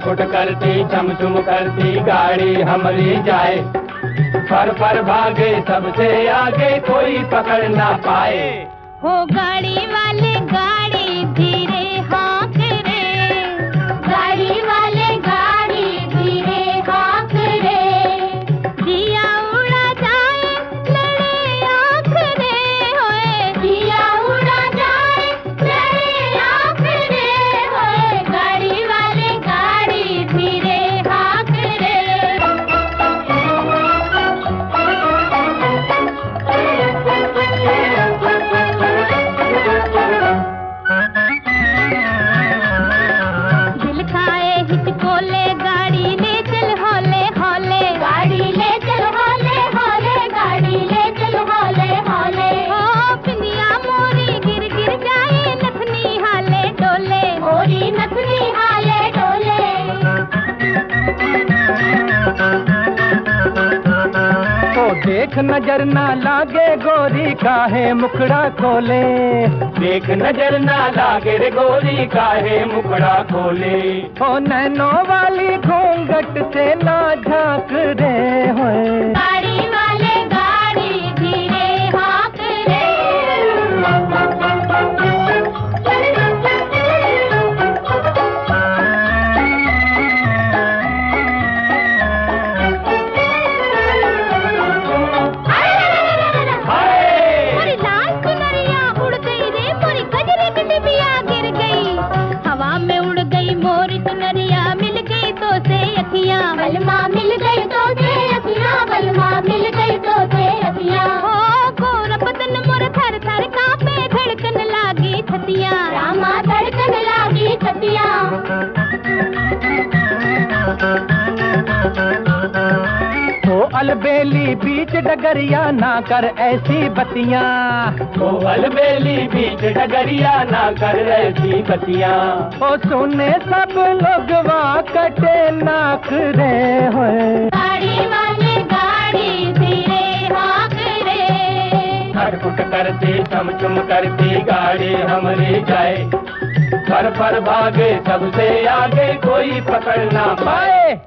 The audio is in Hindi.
खटखुट करती, चमचुम करती, गाड़ी हमारी जाए। पर पर भागे, सबसे आगे कोई पकड़ ना पाए। हो गाड़ी तो देख नज़र ना लागे गोरी काहे मुखड़ा खोले। देख नज़र ना लागे रे गोरी काहे मुखड़ा खोले। ओ नैनो वाली घूंघट से ना झाँक रे होए। अलबेली बीच डगरिया ना कर ऐसी बतिया। ओ अलबेली बीच डगरिया ना कर ऐसी बतिया। ओ सुने सब लोग वा कटे नाक रे होए। गाड़ी वाले गाड़ी धीरे हाँक रे। खटखुट करती चम चुम करती गाड़ी हमारी जाए। पर पर भागे सबसे आगे कोई पकड़ ना पाए।